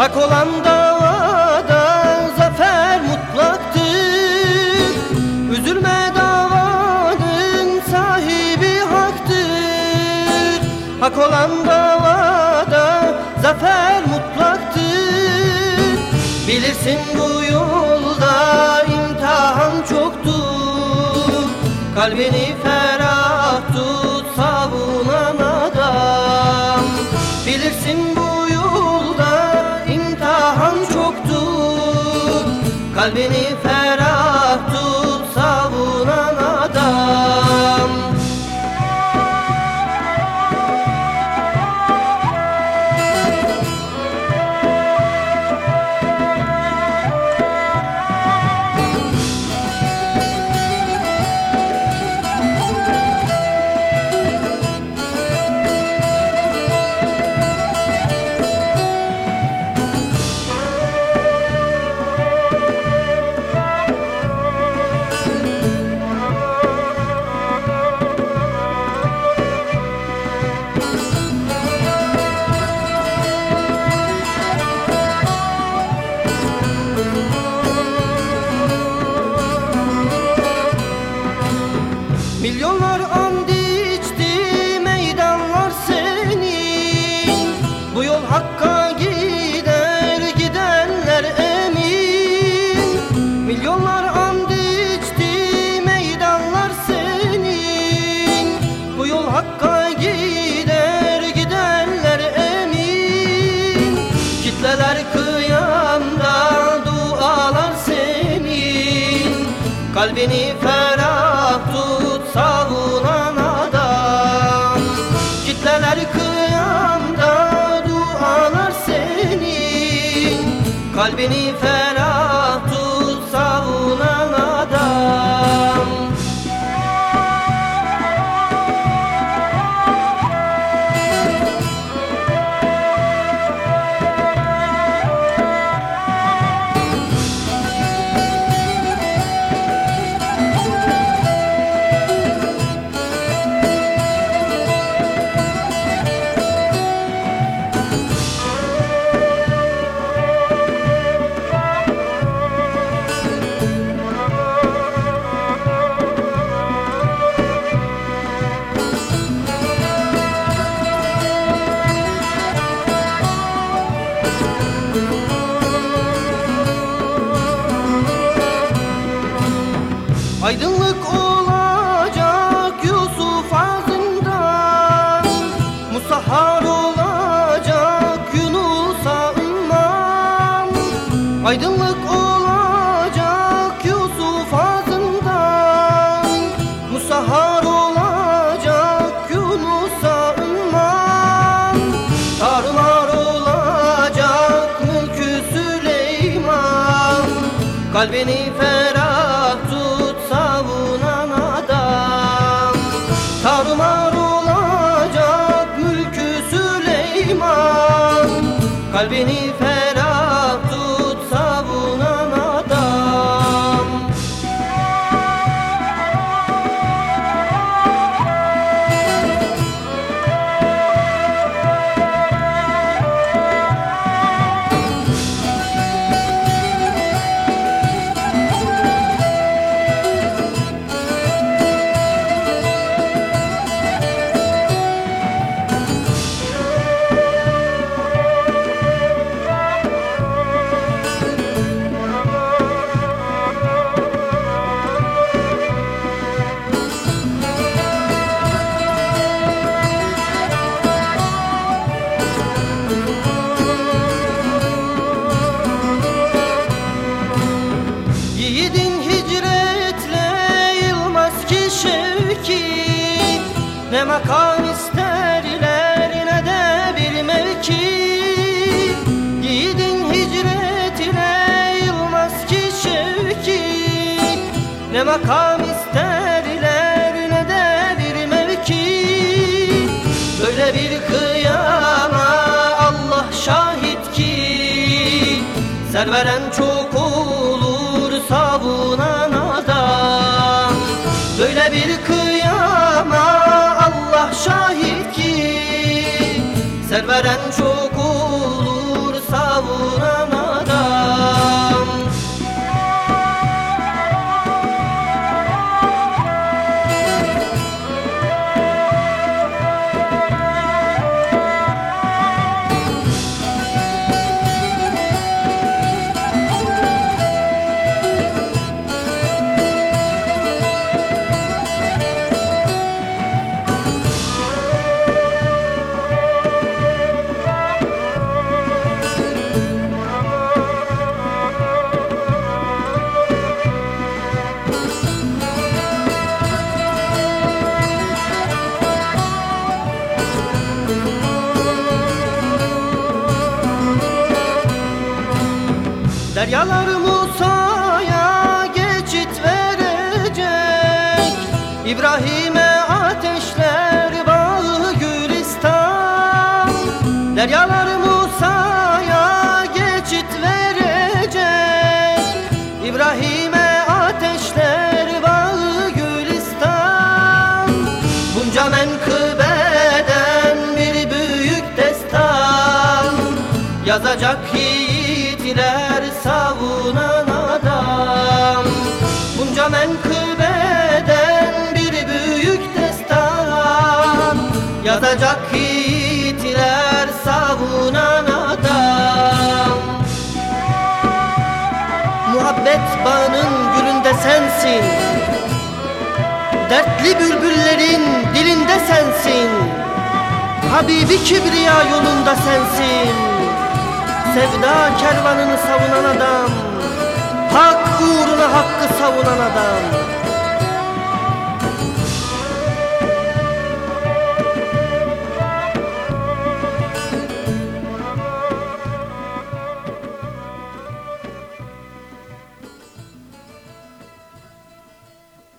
Hak olan davada zafer mutlaktır. Üzülme davanın sahibi haktır. Hak olan davada zafer mutlaktır. Bilirsin bu yolda imtihan çoktur. Kalbini ferah tut Kalbini ferah tut savunan adam. Kitleler kıyamda dualar senin Kalbini ferah Aydınlık olacak Yusuf ağzından Musahhar olacak Yunus'a ümman Tarumar olacak mülkü Süleyman. Kalbini ferah tut savunan adam. Tarumar olacak mülkü Süleyman. Kalbini ferah Ne makam isterler ne de bir mevki. Yiğidin hicretle yılmaz ki şevki. Ne makam isterler ne de bir mevki. Böyle bir kıyama Allah şahit ki Serveren çok olur savunan adam. Böyle bir kıyama şahit ki Serveren çok Deryalar Musa'ya geçit verecek. İbrahim'e ateşler bağı gülistan. Deryalar Musa'ya geçit verecek. İbrahim'e ateşler bağı gülistan. Bunca menkıbeden bir büyük destan. Yazacak yiğitler savunan adam. Bunca menkıbeden bir büyük destan. Yazacak yiğitler savunan adam. Muhabbet bağının gülünde sensin. Dertli bülbüllerin dilinde sensin. Habibi Kibriya yolunda sensin Sevda kervanını savunan adam Hak uğruna hakkı savunan adam